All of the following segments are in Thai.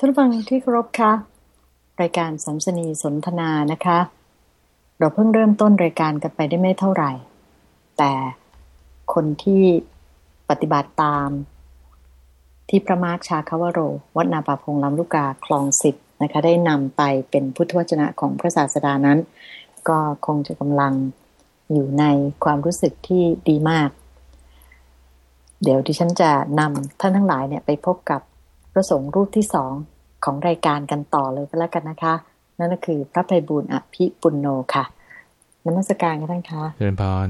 ท่านฟังที่เคารพคะรายการสัมสนีสนทนานะคะ เราเพิ่งเริ่มต้นรายการกันไปได้ไม่เท่าไหร่ แต่คนที่ปฏิบัติตาม ที่พระมาร์คชาคาวโร วัดนาป่าพงลำลูกกาคลองสิบนะคะ ได้นำไปเป็นพุทธวจนะของพระศาสดานั้น ก็คงจะกำลังอยู่ในความรู้สึกที่ดีมาก เดี๋ยวดิฉันจะนำท่านทั้งหลายเนี่ยไปพบกับ พระสงฆ์รูปที่สองของรายการกันต่อเลยก็แล้วกันนะคะ นั่นก็คือพระภัยบุญอภิปุณโนค่ะนมัสการกันท่านคะเจริญพร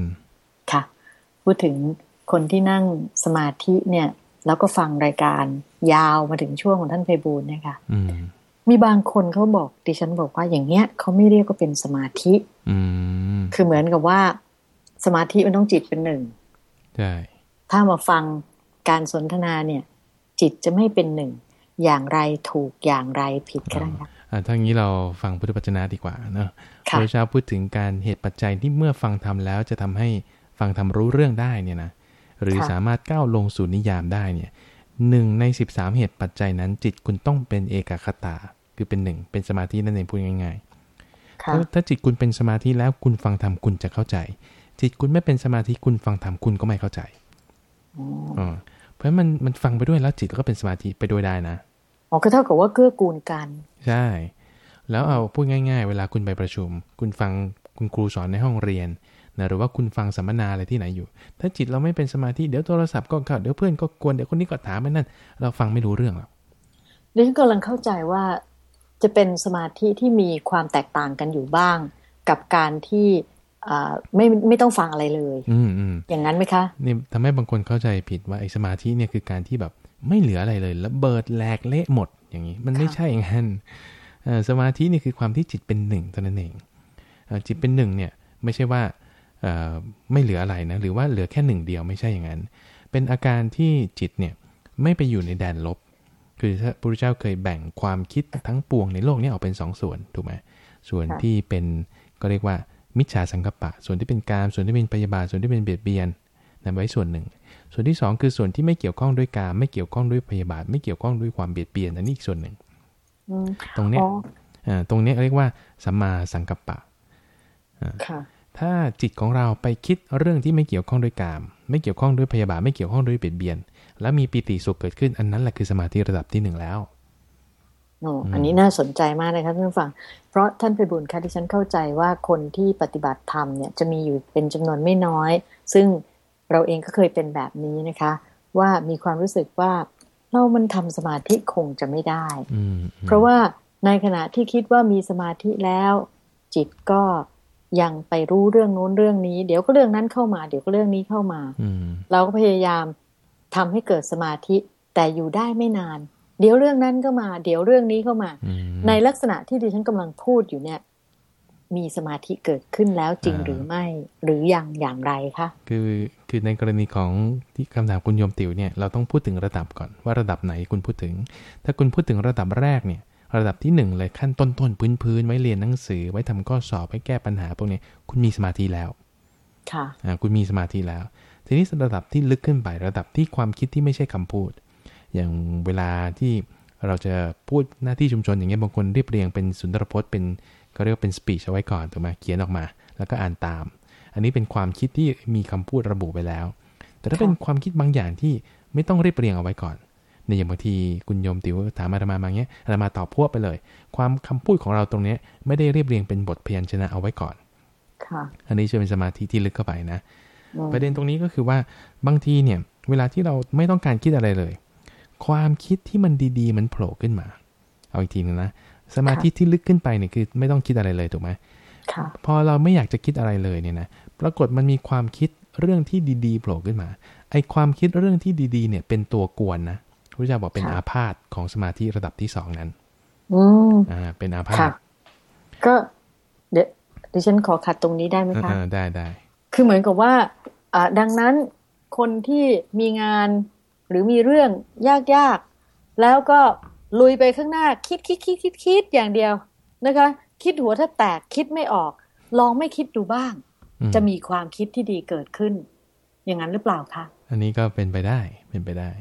ค่ะ พูดถึงคนที่นั่งสมาธิเนี่ย แล้วก็ฟังรายการยาวมาถึงช่วงของท่านไพบูลย์เนี่ยค่ะอืมมีบางคนเขาบอกดิฉันบอกว่าอย่างเงี้ยเขาไม่เรียกว่าเป็นสมาธิ อืมคือเหมือนกับว่า สมาธิมันต้องจิตเป็นหนึ่งใช่ถ้ามาฟังการสนทนาเนี่ย จิตจะไม่เป็นหนึ่ง อย่างไรถูกอย่างไรผิดก็ได้ค่ะอ่าถ้างี้เราฟังพุทธปัจจนาดีกว่าเนอะพค่ะระเจ้าพูดถึงการเหตุปัจจัยที่เมื่อฟังธรรมแล้วจะทำให้ฟังธรรมรู้เรื่องได้เนี่ยนะหรือสามารถก้าวลงสู่นิยามได้เนี่ยหนึ่งใน 13 เหตุปัจจัยนั้น จิตคุณต้องเป็นเอกคตาคือเป็นหนึ่งเป็นสมาธินั่นเองพูดง่ายๆค่ะถ้าถ้าจิตคุณเป็นสมาธิแล้วคุณฟังธรรมคุณจะเข้าใจ จิตคุณไม่เป็นสมาธิคุณฟังธรรมคุณก็ไม่เข้าใจอ๋อ เพราะฉะนั้นมันมันฟังไปด้วยแล้วจิตก็เป็นสมาธิไปด้วยได้นะอ๋อก็เท่ากับว่าเกื้อกูลกัน ใช่ แล้วเอาพูดง่าย ๆ เวลาคุณไปประชุม คุณฟังคุณครูสอนในห้องเรียนนะหรือว่าคุณฟังสัมมนาอะไรที่ไหนอยู่ ถ้าจิตเราไม่เป็นสมาธิเดี๋ยวโทรศัพท์ก็เข้าเดี๋ยวเพื่อนก็กวนเดี๋ยวคนนี้ก็ถามไม่นั่น เราฟังไม่รู้เรื่องหรอกดิฉันกำลังเข้าใจว่าจะเป็นสมาธิที่มีความแตกต่างกันอยู่บ้าง กับการที่อ่า ไม่ไม่ต้องฟังอะไรเลยอืมอืมอย่างนั้นไหมคะนี่ทำให้บางคนเข้าใจผิดว่าไอ้สมาธิเนี่ยคือการที่แบบไม่เหลืออะไรเลยแล้วเบิดแหลกเละหมดอย่างนี้ มันไม่ค่ะใช่อย่างนั้นเอ่อสมาธินี่คือความที่จิตเป็นหนึ่งเท่านั้นเองเอ่อจิตเป็นหนึ่งเนี่ยไม่ใช่ว่าเอ่อไม่เหลืออะไรนะหรือว่าเหลือแค่หนึ่งเดียวไม่ใช่อย่างนั้น เป็นอาการที่จิตเนี่ยไม่ไปอยู่ในแดนลบ คือถ้าพระพุทธเจ้าเคยแบ่งความคิดทั้งปวงในโลกเนี้ออกเป็นสองส่วนถูกไหมส่วนค่ะที่เป็นก็เรียกว่า มิจฉาสังกัปปะ ส่วนที่เป็นกามส่วนที่เป็นพยาบาทส่วนที่เป็นเบียดเบียนนำไว้ส่วนหนึ่ง ส่วนที่สองคือส่วนที่ไม่เกี่ยวข้องด้วยกามไม่เกี่ยวข้องด้วยพยาบาท ไม่เกี่ยวข้องด้วยความเบียดเบียนอันนี้อีกส่วนหนึ่งอืมตรงเนี้ยอ๋ออ่าตรงเนี้ยเรียกว่าสัมมาสังกัปปะค่ะถ้าจิตของเราไปคิดเรื่องที่ไม่เกี่ยวข้องด้วยกาม ไม่เกี่ยวข้องด้วยพยาบาทไม่เกี่ยวข้องด้วยเบียดเบียน แล้วมีปิติสุขเกิดขึ้นอันนั้นแหละคือสมาธิระดับที่หนึ่งแล้ว โอ้อันนี้น่าสนใจมากเลยครับท่านผู้ฟัง เพราะท่านไปบุญค่ะที่ฉันเข้าใจว่าคนที่ปฏิบัติธรรมเนี่ยจะมีอยู่เป็นจำนวนไม่น้อย ซึ่งเราเองก็เคยเป็นแบบนี้นะคะ ว่ามีความรู้สึกว่าเรามันทำสมาธิคงจะไม่ได้อืมเพราะว่าในขณะที่คิดว่ามีสมาธิแล้ว จิตก็ยังไปรู้เรื่องโน้นเรื่องนี้ เดี๋ยวก็เรื่องนั้นเข้ามา เดี๋ยวก็เรื่องนี้เข้ามาอืมเราก็พยายามทำให้เกิดสมาธิแต่อยู่ได้ไม่นาน เดี๋ยวเรื่องนั้นก็มา เดี๋ยวเรื่องนี้เข้ามาอืมในลักษณะที่ดิฉันกำลังพูดอยู่เนี่ย มีสมาธิเกิดขึ้นแล้วจริงอ่าหรือไม่ หรือยังอย่างไรคะคือคือในกรณีของที่คำถามคุณโยมติ๋วเนี่ยเราต้องพูดถึงระดับก่อนว่าระดับไหนคุณพูดถึง ถ้าคุณพูดถึงระดับแรกเนี่ย ระดับที่หนึ่งเลยขั้นต้นต้นพื้นพื้นๆไว้เรียนหนังสือ ไว้ทำข้อสอบไว้แก้ปัญหาพวกนี้คุณมีสมาธิแล้วค่ะอ่าคุณมีสมาธิแล้ว ทีนี้ระดับที่ลึกขึ้นไประดับที่ความคิดที่ไม่ใช่คำพูด อย่างเวลาที่เราจะพูดหน้าที่ชุมชนอย่างเงี้ยบางคนเรียบเรียงเป็นสุนทรพจน์เป็นก็เรียกว่าเป็นสปีชเอาไว้ก่อนถูกไหมเขียนออกมา แล้วก็อ่านตาม อันนี้เป็นความคิดที่มีคำพูดระบุไปแล้ว แต่ถ้าค่ะเป็นความคิดบางอย่างที่ไม่ต้องเรียบเรียงเอาไว้ก่อนในอย่างบางทีคุณโยมติวถามอาตมามาเงี้ยอาตมาตอบพวกไปเลย ความคำพูดของเราตรงเนี้ยไม่ได้เรียบเรียงเป็นบทพยัญชนะเอาไว้ก่อนค่ะอันนี้จะเป็นสมาธิที่ลึกเข้าไปนะอืมประเด็นตรงนี้ก็คือว่าบางทีเนี่ย เวลาที่เราไม่ต้องการคิดอะไรเลย ความคิดที่มันดีๆ มันโผล่ขึ้นมา เอาอีกทีนึงนะสมาธิที่ลึกขึ้นไปเนี่ยคือ ไม่ต้องคิดอะไรเลยถูกไหมค่ะพอเราไม่อยากจะคิดอะไรเลยเนี่ยนะปรากฏมันมีความคิดเรื่องที่ดีๆโผล่ขึ้นมา ไอความคิดเรื่องที่ดีๆ เนี่ย เป็นตัวกวนนะพระเจ้าบอกเป็นค่ะอาพาธของสมาธิระดับที่สองนั้นอืมอ่า เป็นอาพาค่ะธก็เดี๋ยวดิฉันขอขัดตรงนี้ได้ไหมคะเออได้ได้คือเหมือนกับว่าอ่าดังนั้นคนที่มีงาน หรือมีเรื่องยากๆ แล้วก็ลุยไปข้างหน้าคิดคิดคิดคิดคิดอย่างเดียวนะคะ คิดหัวถ้าแตกคิดไม่ออก ลองไม่คิดดูบ้างอืมจะมีความคิดที่ดีเกิดขึ้น อย่างนั้นหรือเปล่าคะอันนี้ก็เป็นไปได้เป็นไปได้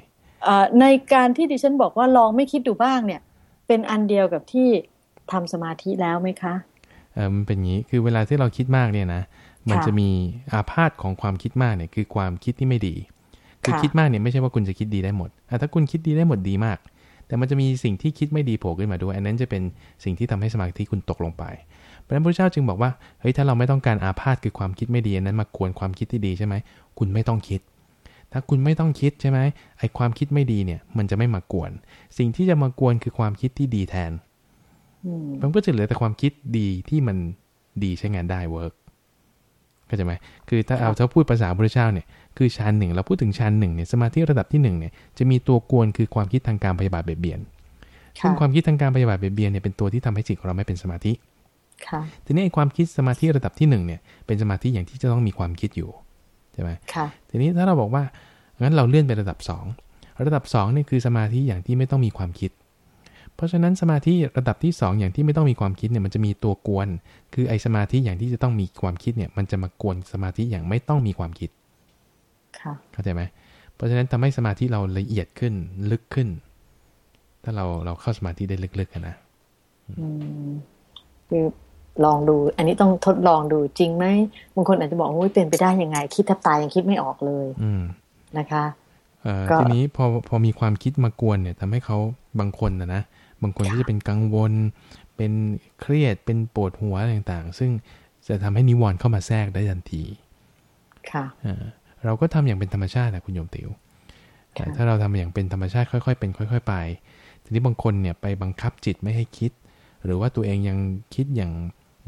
อ่าในการที่ดิฉันบอกว่าลองไม่คิดดูบ้างเนี่ย เป็นอันเดียวกับที่ทำสมาธิแล้วไหมคะเออมันเป็นอย่างนี้คือเวลาที่เราคิดมากเนี่ยนะมันจะมีอาพาธของความคิดมากเนี่ยคือความคิดที่ไม่ดี คือคิดมากเนี่ยไม่ใช่ว่าคุณจะคิดดีได้หมดถ้าคุณคิดดีได้หมดดีมาก แต่มันจะมีสิ่งที่คิดไม่ดีโผล่ขึ้นมาด้วย อันนั้นจะเป็นสิ่งที่ทำให้สมาธิคุณตกลงไปพระพุทธเจ้าจึงบอกว่าเฮ้ยถ้าเราไม่ต้องการอาพาธคือความคิดไม่ดีนั้นมากวนความคิดที่ดีใช่ไหมคุณไม่ต้องคิด ถ้าคุณไม่ต้องคิดใช่ไหมไอความคิดไม่ดีเนี่ย มันจะไม่มากวน สิ่งที่จะมากวนคือความคิดที่ดีแทนมันก็จะเหลือแต่ความคิดดีที่มันดีใช้งานได้เวิร์ก เข้าใจไหมคือถ้าเอาถ้าพูดภาษาพระเจ้าเนี่ยคือชั้นหนึ่งเราพูดถึงชั้นหนึ่งเนี่ยสมาธิระดับที่หนึ่งเนี่ยจะมีตัวกวนคือความคิดทางการพยาบาทเบียดเบียนซึ่งความคิดทางการพยาบาทเบียดเบียนเนี่ยเป็นตัวที่ทำให้จิตของเราไม่เป็นสมาธิทีนี้ไอ้ความคิดสมาธิระดับที่หนึ่งเนี่ยเป็นสมาธิอย่างที่จะต้องมีความคิดอยู่ใช่ไหมทีนี้ถ้าเราบอกว่างั้นเราเลื่อนไประดับสองระดับสองนี่คือสมาธิอย่างที่ไม่ต้องมีความคิด เพราะฉะนั้นสมาธิระดับที่ 2 อย่างที่ไม่ต้องมีความคิดเนี่ยมันจะมีตัวกวน คือไอสมาธิอย่างที่จะต้องมีความคิดเนี่ยมันจะมากวนสมาธิอย่างไม่ต้องมีความคิดค่ะเข้าใจไหมเพราะฉะนั้นทำให้สมาธิเราละเอียดขึ้นลึกขึ้น ถ้าเราเราเข้าสมาธิได้ลึกๆนะอืมคือลองดู อันนี้ต้องทดลองดูจริงไหมบางคนอาจจะบอกว่าเป็นไปได้ยังไง คิดแทบตายยังคิดไม่ออกเลย อืนะคะทีนี้พอพอมีความคิดมากวนเนี่ยทำให้เขาบางคนนะนะ บางคนที่จะเป็นกังวล เป็นเครียดเป็นปวดหัวต่างๆ ซึ่งจะทำให้นิวรณ์เข้ามาแทรกได้ทันทีค่ะเราก็ทำอย่างเป็นธรรมชาตินะคุณโยมติว๋วถ้าเราทำอย่างเป็นธรรมชาติค่อยๆเป็นค่อย ๆ ไป ทีนี้บางคนเนี่ยไปบังคับจิตไม่ให้คิด หรือว่าตัวเองยังคิดอย่าง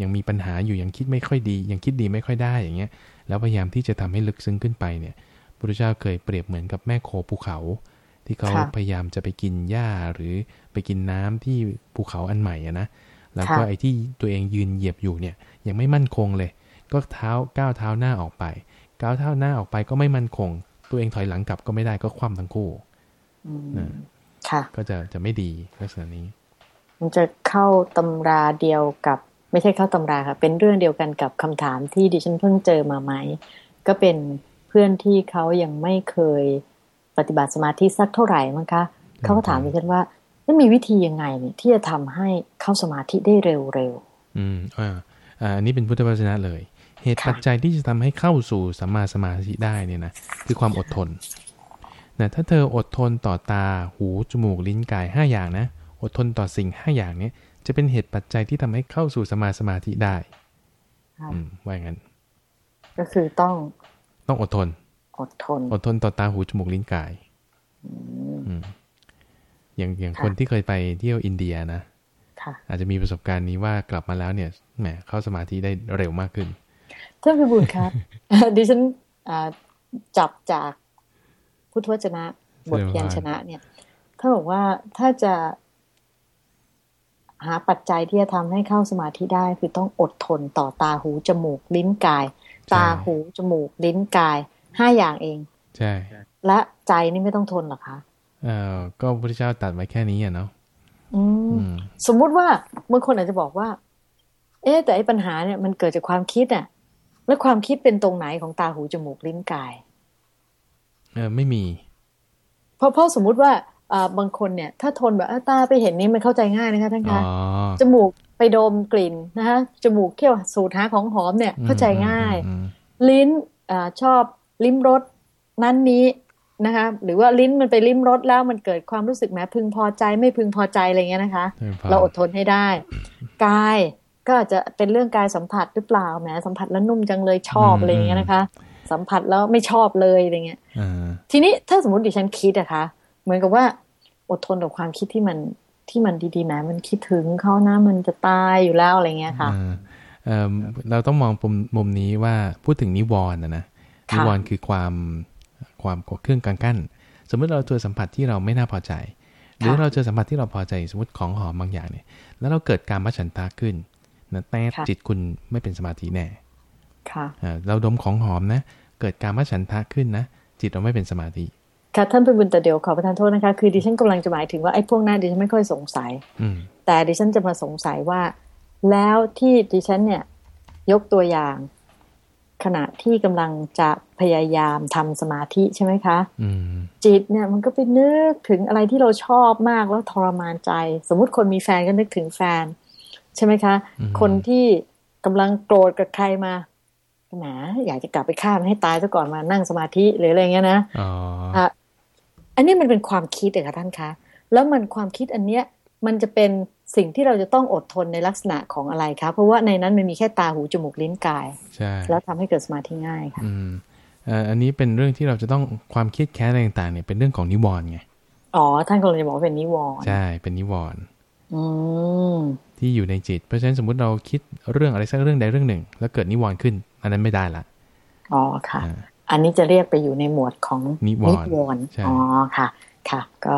ยังมีปัญหาอยู่ยังคิดไม่ค่อยดี ยังคิดดีไม่ค่อยได้อย่างเงี้ย แล้วพยายามที่จะทำให้ลึกซึ้งขึ้นไปเนี่ยพระพุทธเจ้าเคยเปรียบเหมือนกับแม่โคภูเขา ที่เขาพยายามจะไปกินหญ้าหรือไปกินน้ำที่ภูเขาอันใหม่อะนะแล้วก็ไอ้ที่ตัวเองยืนเหยียบอยู่เนี่ยยังไม่มั่นคงเลย ก็เท้าก้าวเท้าหน้าออกไปก้าวเท้าหน้าออกไปก็ไม่มั่นคง ตัวเองถอยหลังกลับก็ไม่ได้ก็คว่ำทั้งคู่นะค่ะก็จะจะไม่ดีลักษณะนี้ มันจะเข้าตำราเดียวกับ ไม่ใช่เข้าตำราค่ะ เป็นเรื่องเดียวกันกับคำถามที่ดิฉันเพิ่งเจอมาไหมก็เป็นเพื่อนที่เขายังไม่เคย ปฏิบัติสมาธิสักเท่าไหร่มั้งคะเขาก็ถามดิฉันว่ามันมีวิธียังไงเนี่ยที่จะทำให้เข้าสมาธิได้เร็วๆอืมอ่าอันนี้เป็นพุทธวจนะเลย เหตุปัจจัยที่จะทำให้เข้าสู่สัมมาสมาธิได้เนี่ยนะคือความอดทนนะถ้าเธออดทนต่อตาหูจมูกลิ้นกายห้าอย่างนะอดทนต่อสิ่งห้าอย่างเนี้ยจะเป็นเหตุปัจจัยที่ทำให้เข้าสู่สมาสมาธิได้อืมว่าอย่างนั้น ก็คือต้องต้องอดทน อดทน อดทนต่อตาหูจมูกลิ้นกายอย่างอย่างคนที่เคยไปเที่ยวอินเดียนะอาจจะมีประสบการณ์นี้ว่ากลับมาแล้วเนี่ยแหมเข้าสมาธิได้เร็วมากขึ้นท่านพิบูลครับดิฉันจับจากพุทธวจนะบทเพียนชนะเนี่ยถ้าบอกว่าถ้าจะหาปัจจัยที่จะทำให้เข้าสมาธิได้ คือต้องอดทนต่อตาหูจมูกลิ้นกาย ตาหูจมูกลิ้นกาย ห้าอย่างเอง ใช่ และใจนี่ไม่ต้องทนหรอคะเออก็พระเจ้าตัดไว้แค่นี้อะเนาะสมมุติว่าบางคนอาจจะบอกว่า เอ๊แต่ไอ้ปัญหาเนี่ยมันเกิดจากความคิดอะ แล้วความคิดเป็นตรงไหนของตาหูจมูกลิ้นกาย เออไม่มี เพราะเพราะสมมุติว่าอ่าบางคนเนี่ย ถ้าทนแบบตาไปเห็นนี้มันเข้าใจง่ายนะคะท่านคะจมูกไปดมกลิ่นนะคะจมูกเคี่ยวสูดหาของหอมเนี่ยเข้าใจง่าย ลิ้นอชอบ ลิ้มรสนั้นนี้นะคะหรือว่าลิ้นมันไปลิ้มรสแล้วมันเกิดความรู้สึกแม้พึงพอใจไม่พึงพอใจอะไรเงี้ยนะคะ เราอดทนให้ได้ กายก็อาจจะเป็นเรื่องกายสัมผัสหรือเปล่าแหมสัมผัสแล้วนุ่มจังเลยชอบอะไรเงี้ยนะคะ สัมผัสแล้วไม่ชอบเลยอะไรเงี้ยทีนี้ถ้าสมมติดิฉันคิดอะคะ เหมือนกับว่าอดทนกับความคิดที่มันที่มันดีๆแหมมันคิดถึงเขานะมันจะตายอยู่แล้วอะไรเงี้ยค่ะเราต้องมองมุมนี้ว่าพูดถึงนิวรณ์นะนะ นิวรณ์คือความความเครื่องกังกั้น สมมติเราเจอสัมผัสที่เราไม่น่าพอใจ หรือเราเจอสัมผัสที่เราพอใจสมมติของหอมบางอย่างเนี่ย แล้วเราเกิดการมัฉันตาขึ้นนะแต่จิตคุณไม่เป็นสมาธิแน่ค่ะเราดมของหอมนะ เกิดการมัฉันทะขึ้นนะ จิตเราไม่เป็นสมาธิค่ะท่านเป็นบุญแต่เดียวขอประทานโทษนะคะ คือดิฉันกำลังจะหมายถึงว่าไอ้พวกนั้นดิฉันไม่ค่อยสงสัยอืแต่ดิฉันจะมาสงสัยว่า แล้วที่ดิฉันเนี่ยยกตัวอย่าง ขณะที่กำลังจะพยายามทำสมาธิใช่ไหมคะอืมจิตเนี่ยมันก็ไปนึกถึงอะไรที่เราชอบมากแล้วทรมานใจ สมมุติคนมีแฟนก็นึกถึงแฟน ใช่ไหมคะอืมคนที่กำลังโกรธกับใครมาแหมอยากจะกลับไปฆ่ามันให้ตายซะก่อนมานั่งสมาธิหรืออะไรเงี้ยนะอ๋ออะอันนี้มันเป็นความคิดเองค่ะท่านคะ แล้วมันความคิดอันเนี้ยมันจะเป็น สิ่งที่เราจะต้องอดทนในลักษณะของอะไรคะเพราะว่าในนั้นมันมีแค่ตาหูจมูกลิ้นกายใช่แล้วทำให้เกิดสมาธิง่ายค่ะอืมเอ่ออันนี้เป็นเรื่องที่เราจะต้องความคิดแค้นอะไรต่างๆเนี่ยเป็นเรื่องของนิวรณ์ไงอ๋อท่านกำลังจะบอกว่าเป็นนิวรณ์ใช่เป็นนิวรณ์อืมที่อยู่ในจิต เพราะฉะนั้นสมมุติเราคิดเรื่องอะไรสักเรื่องใดเรื่องหนึ่ง แล้วเกิดนิวรณ์ขึ้น อันนั้นไม่ได้ละอ๋อค่ะอ่าอันนี้จะเรียกไปอยู่ในหมวดของนิวรณ์รณ์ใช่อ๋อค่ะ ค่ะ ก็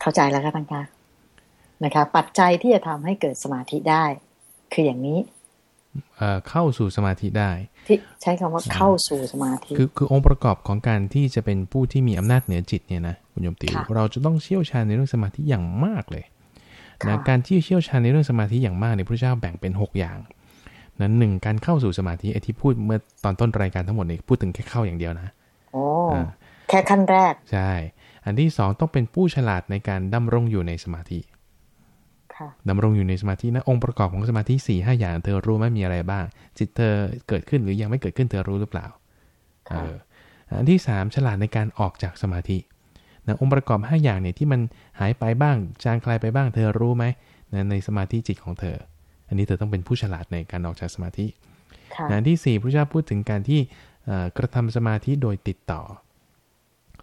เข้าใจแล้วค่ะท่านคะ นะคะปัจจัยที่จะทำให้เกิดสมาธิได้ คืออย่างนี้เอ่อเข้าสู่สมาธิได้ที่ใช้คำว่าเข้าสู่สมาธิคือคือองค์ประกอบของการที่จะเป็นผู้ที่มีอำนาจเหนือจิตเนี่ยนะคุณโยมติวค่ะเราจะต้องเชี่ยวชาญในเรื่องสมาธิอย่างมากเลยค่ะนะการที่เชี่ยวชาญในเรื่องสมาธิอย่างมากเนี่ยพระเจ้าแบ่งเป็น 6 อย่างนั้นหนึ่งการเข้าสู่สมาธิไอ้ที่พูดเมื่อตอนต้นรายการทั้งหมดเนี่ยพูดถึงแค่เข้าอย่างเดียวนะโอ้อ่าแค่ขั้นแรก ใช่ อันที่สองต้องเป็นผู้ฉลาดในการดำรงอยู่ในสมาธิค่ะ ดำรงอยู่ในสมาธินะองค์ประกอบของสมาธิ4ี่ห้าอย่างเธอรู้ไหมมีอะไรบ้าง จิตเธอเกิดขึ้นหรือยังไม่เกิดขึ้นเธอรู้หรือเปล่าเอค่ะออันที่ 3 ฉลาดในการออกจากสมาธินะองค์ประกอบ 5 อย่างเนี่ยที่มันหายไปบ้าง จางคลายไปบ้างเธอรู้ไหมนะในสมาธิจิตของเธอ อันนี้เธอต้องเป็นผู้ฉลาดในการออกจากสมาธิค่ะนะอันที่4พระเจ้าพูดถึงการที่เอ่อกระทำสมาธิโดยติดต่อ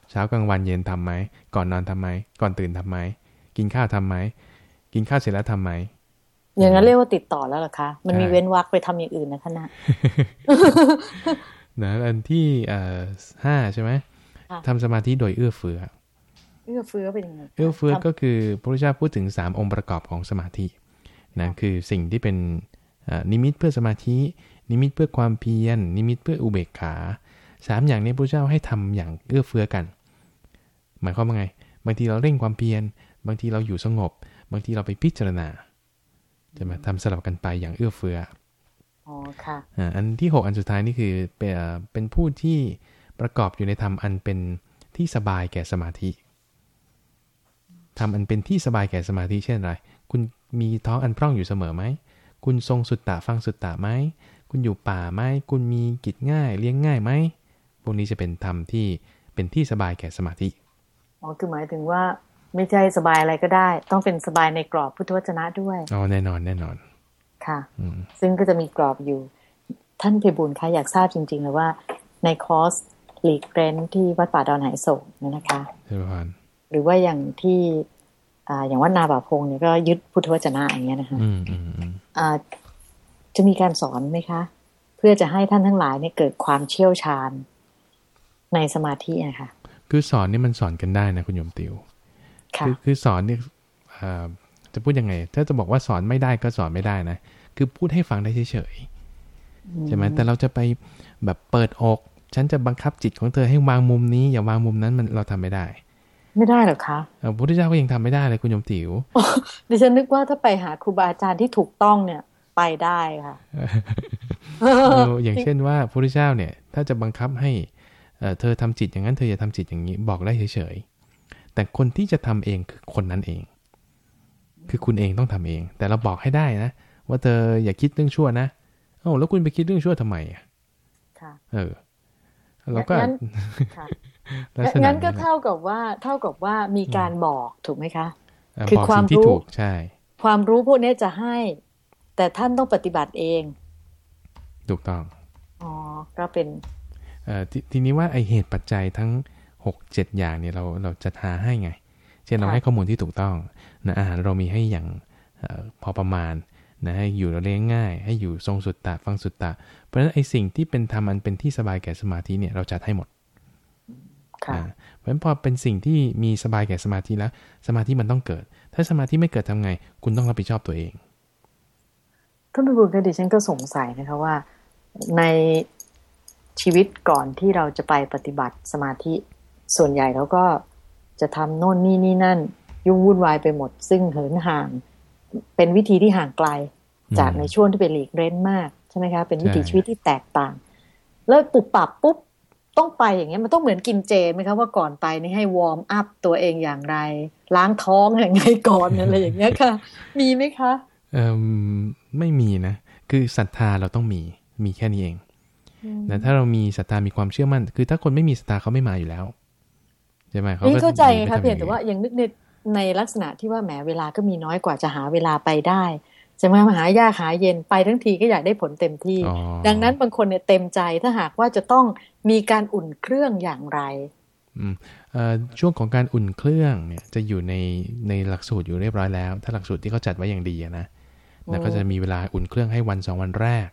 เช้ากลางวันเย็นทำไหม ก่อนนอนทำไหม ก่อนตื่นทำไหม กินข้าวทำไหม กินข้าวเสร็จแล้วทำไหมอย่างนั้นเรียกว่าติดต่อแล้วเหรอคะ มันมีใช่เว้นวรรคไปทำอย่างอื่นนะคะนะนะอันที่เอ่อห้าใช่ไหมค่ะทำสมาธิโดยเอื้อเฟื้อ เอื้อเฟื้อเป็นยังไงคะเอื้อเฟื้อทำก็คือพระพุทธเจ้าพูดถึง3องค์ประกอบของสมาธินะคือสิ่งที่เป็นเอ่อนิมิตเพื่อสมาธิ นิมิตเพื่อความเพียร นิมิตเพื่ออุเบกขาสามอย่างนี้พระพุทธเจ้าให้ทำอย่างเอื้อเฟื้อกัน หมายความว่าไง บางทีเราเร่งความเพียร บางทีเราอยู่สงบ บางทีเราไปพิจารณา จะมาทำสลับกันไปอย่างเอื้อเฟื้ออ๋อค่ะอ่าอันที่ 6 อันสุดท้ายนี่คือเป็นเอ่อเป็นผู้ที่ประกอบอยู่ในธรรมอันเป็นที่สบายแก่สมาธิทำอันเป็นที่สบายแก่สมาธิเช่นไร คุณมีท้องอันพร่องอยู่เสมอไหม คุณทรงสุตตะฟังสุตตะไหม คุณอยู่ป่าไหม คุณมีกิจง่ายเลี้ยงง่ายไหม พวกนี้จะเป็นธรรมที่เป็นที่สบายแก่สมาธิ อ๋อ คือหมายถึงว่า ไม่ใช่สบายอะไรก็ได้ ต้องเป็นสบายในกรอบพุทธวจนะด้วยอ๋อแน่นอนแน่นอน ค่ะอืมซึ่งก็จะมีกรอบอยู่ ท่านเพบุญคะอยากทราบจริง ๆ เลยว่า ในคอร์สหลีกเร้นที่วัดป่าดอนไหโศกเนี่ยนะคะเจ้าพานหรือว่าอย่างที่อ่าอย่างวัดนาบ่าพงเนี่ยก็ยึดพุทธวจนะอย่างเงี้ยนะคะอืมอืมอืมอ่าจะมีการสอนไหมคะ เพื่อจะให้ท่านทั้งหลายเนี่ยเกิดความเชี่ยวชาญในสมาธินะคะคือสอนนี่มันสอนกันได้นะคุณโยมติว ค่ะคือคือสอนเนี่ยเอ่อจะพูดยังไง ถ้าจะบอกว่าสอนไม่ได้ก็สอนไม่ได้นะ คือพูดให้ฟังได้เฉยๆใช่ไหมแต่เราจะไปแบบเปิดอกฉันจะบังคับจิตของเธอให้วางมุมนี้ อย่าวางมุมนั้นมันเราทำไม่ได้ ไม่ได้เหรอคะเอ่อพระพุทธเจ้าก็ยังทำไม่ได้เลยคุณโยมติ๋วดิฉันนึกว่าถ้าไปหาครูบาอาจารย์ที่ถูกต้องเนี่ยไปได้ค่ะเอออย่างเช่นว่าพระพุทธเจ้าเนี่ย ถ้าจะบังคับให้เอ่อเธอทำจิตอย่างนั้นเธออย่าทำจิตอย่างนี้บอกได้เฉยๆ แต่คนที่จะทำเองคือคนนั้นเอง คือคุณเองต้องทำเอง แต่เราบอกให้ได้นะว่าเธออย่าคิดเรื่องชั่วนะเอ้าแล้วคุณไปคิดเรื่องชั่วทำไมอะค่ะ เออเราก็งั้นค่ะลักษณะงั้นก็ะเท่ากับว่า เท่ากับว่ามีการบอกถูกไหมคะเอ่อคือบอกความสิ่งที่รู้ถูกใช่ ความรู้พวกนี้จะให้ แต่ท่านต้องปฏิบัติเอง ถูกต้อง อ๋อ ก็เป็นเอ่อททีนี้ว่าไอเหตุปัจจัยทั้ง 6 7 อย่างเนี่ยเราเราจะหาให้ไง เช่นเราค่ะให้ข้อมูลที่ถูกต้องนะอาหารเรามีให้อย่างเออพอประมาณนะให้อยู่เราเลี้ยงง่าย ให้อยู่ทรงสุตตะฟังสุตตะ เพราะฉะนั้นไอสิ่งที่เป็นธรรมอันเป็นที่สบายแก่สมาธิเนี่ยเราจัดให้หมดค่ะนะเพราะฉะนั้นพอเป็นสิ่งที่มีสบายแก่สมาธิแล้ว สมาธิมันต้องเกิด ถ้าสมาธิไม่เกิดทำไง คุณต้องรับผิดชอบตัวเองท่านพิบูลก็ดิฉันก็สงสัยนะคะว่าในชีวิตก่อนที่เราจะไปปฏิบัติสมาธิ ส่วนใหญ่เราก็จะทำโน่นนี่นี่นั่น ยุ่งวุ่นวายไปหมด ซึ่งเหินห่าง เป็นวิธีที่ห่างไกล จากในช่วงที่เป็นหลีกเร้นมากใช่ไหมคะเป็นวิถีใช่ชีวิตที่แตกต่างแล้วปุบปับปุ๊บต้องไปอย่างเงี้ยมันต้องเหมือนกินเจไหมคะว่าก่อนไปนี่ให้วอร์มอัพตัวเองอย่างไร ล้างท้องอย่างไรก่อนอะไรอย่างเงี้ยค่ะ มีไหมคะเออไม่มีนะ คือศรัทธาเราต้องมีมีแค่นี้เองนะถ้าเรามีศรัทธามีความเชื่อมั่น คือถ้าคนไม่มีศรัทธาเขาไม่มาอยู่แล้วใช่ไหมเขาเข้าใจค่ะเพียงแต่ว่ายังนึกในในลักษณะที่ว่าแหมเวลาก็มีน้อยกว่าจะหาเวลาไปได้จะมาหายากหาเย็นไปทั้งทีก็อยากได้ผลเต็มที่ ดังนั้นบางคนเนี่ยเต็มใจถ้าหากว่าจะต้องมีการอุ่นเครื่องอย่างไรช่วงของการอุ่นเครื่องเนี่ยจะอยู่ในในหลักสูตรอยู่เรียบร้อยแล้ว ถ้าหลักสูตรที่เขาจัดไว้อย่างดีนะแล้วก็จะมีเวลาอุ่นเครื่องให้วันสองวันแรก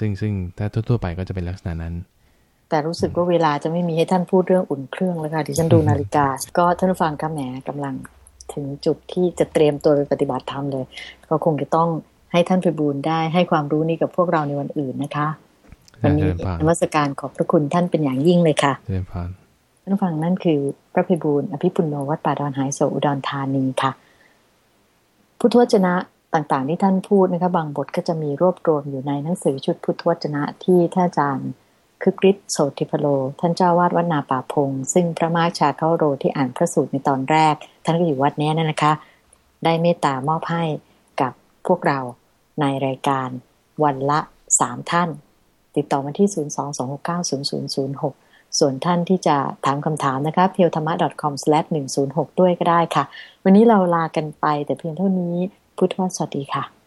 ซึ่งซึ่งถ้าทั่วๆไปก็จะเป็นลักษณะนั้น แต่รู้สึกว่าเวลาจะไม่มีให้ท่านพูดเรื่องอุ่นเครื่องแล้วค่ะที่ฉันดูนาฬิกา ก็ท่านผู้ฟังก็แหมกำลังถึงจุดที่จะเตรียมตัวไปปฏิบัติธรรมเลย ก็คงจะต้องให้ท่านไปบูรได้ให้ความรู้นี้กับพวกเราในวันอื่นนะคะวันนี้นมัสการขอบพระคุณท่านเป็นอย่างยิ่งเลยค่ะท่านฟังนั่นคือ พระพิบูลอภิปุโนวัดป่าดอนหายโศอุดรธานีค่ะพุทธวจนะต่างๆที่ท่านพูดนะคะบางบทก็จะมีรวบรวมอยู่ในหนังสือชุดพุทธวจนะที่ท่านอาจารย์ คือกริชโสติพโล ท่านเจ้าวาดวัดนาป่าพง ซึ่งพระมาชาเข้าโรที่อ่านพระสูตรในตอนแรก ท่านก็อยู่วัดนี้นั่นนะคะ ได้เมตตามอบให้กับพวกเราในรายการวันละสามท่าน ติดต่อมาที่ 022690006 ส่วนท่านที่จะถามคำถามนะคะ p e e l t h a m a c o m 106ด้วยก็ได้ค่ะ วันนี้เราลากันไปแต่เพียงเท่านี้ พุทธวสวัสดีค่ะ